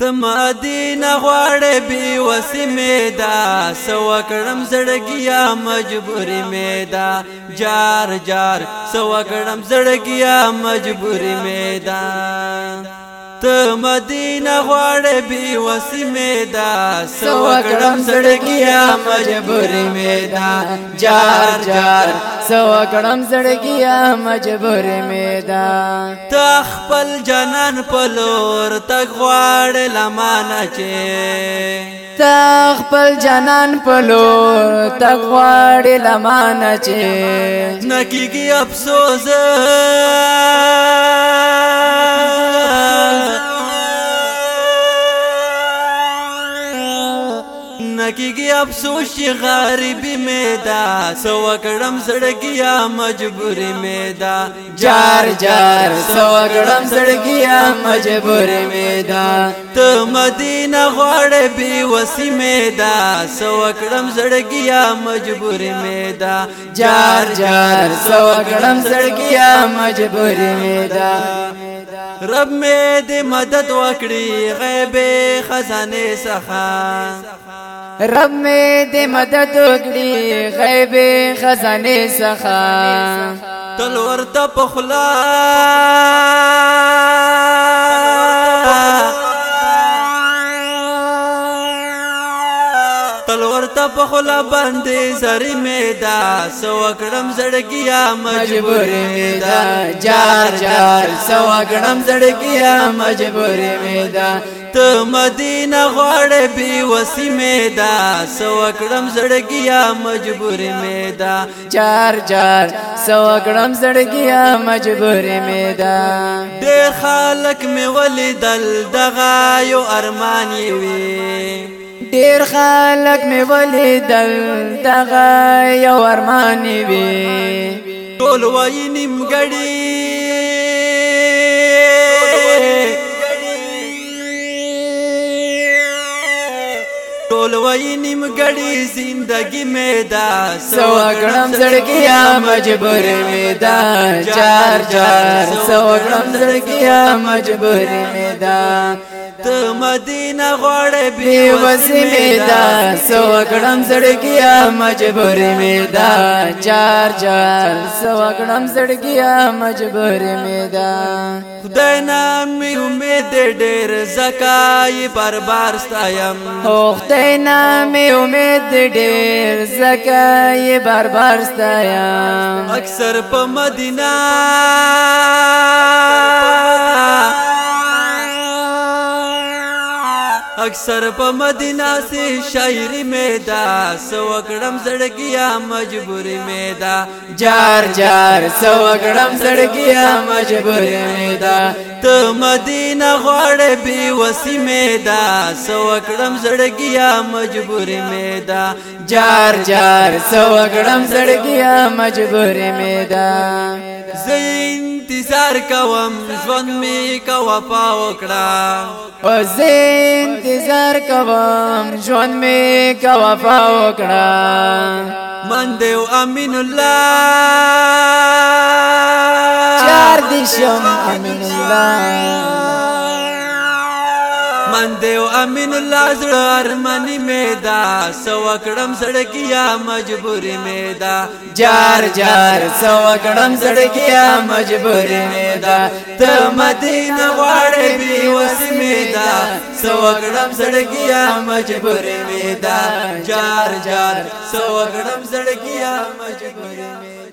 تما دین غواړې بي وسمه دا سو کړم زړګیا مجبوري مه دا جار جار سو کړم زړګیا مجبوري مه دا ته مدینه غواړې بي وسمه دا سو کړم زړګیا مجبورې مې دا جار جار سو کړم زړګیا مجبورې مې دا تخپل جنان پلور تک غواړې لمانه چې تخپل جنان پلور تغواړې لمانه چې نکیږي افسوس کیږي افسوس چې غریبي مې دا سو کړم زړګیا مجبوري مې دا جار جار سو کړم زړګیا مجبوري مې دا ته مدینه غوړې بي وسی مې دا سو کړم زړګیا مجبوري مې دا جار جار سو کړم زړګیا مجبوري مې دا رب مې دې مدد وکړي غیبه خزانه څخه رب می دې مدد وکړي غیب خزانه څخه تل ورته په خلا ورته په خلا باندې زری مې دا سو کړم زړګیا مجبور مې دا جار جار سو کړم زړګیا مجبور مې دا ته مدینه غواړې بي وسی مې دا سو کړم زړګیا مجبور مې دا جار جار سو کړم زړګیا مجبور مې دا د خالق مې ولیدل دغه یو ارمان یې وي ډیر خلک می ولیدل دغه یو ارمان وي ټول وای نیمګړی ټول وای نیمګړی زندگی مې دا سو کړم زړګیا مجبور مې دا چار چار سو کړم زړګیا مجبور مې دا ته مدینه غړې بي وسمه دا سو کړم زړګیا مجبور مې دا چار چار سو کړم زړګیا مجبور مې دا خدای نامې امید ډېر زکای بار بار ستایم خدای نامې امید ډېر زکه بار بار ستایا اکثر په مدینه اکثر په مدینه سي شاعري مېدا سوګړم زړګیا مجبوري مېدا جار جار سوګړم زړګیا مجبوري مېدا ته مدینه غړې بي وسي مېدا سوګړم زړګیا مجبوري مېدا جار جار سوګړم زړګیا مجبوري مېدا زين انتظار کوم ژوند می کا وفا وکړه او زه انتظار کوم ژوند می کا وفا وکړه من دیو امین الله چار دشم امین الله من دی او امین الله زړه ارمنی مې دا سو کړم زړګیا مجبورې مې دا جار جار سو کړم زړګیا مجبورې مې دا ته مدینه غواړې بي وسمې دا سو کړم زړګیا مجبورې مې دا جار جار سو کړم زړګیا مجبورې مې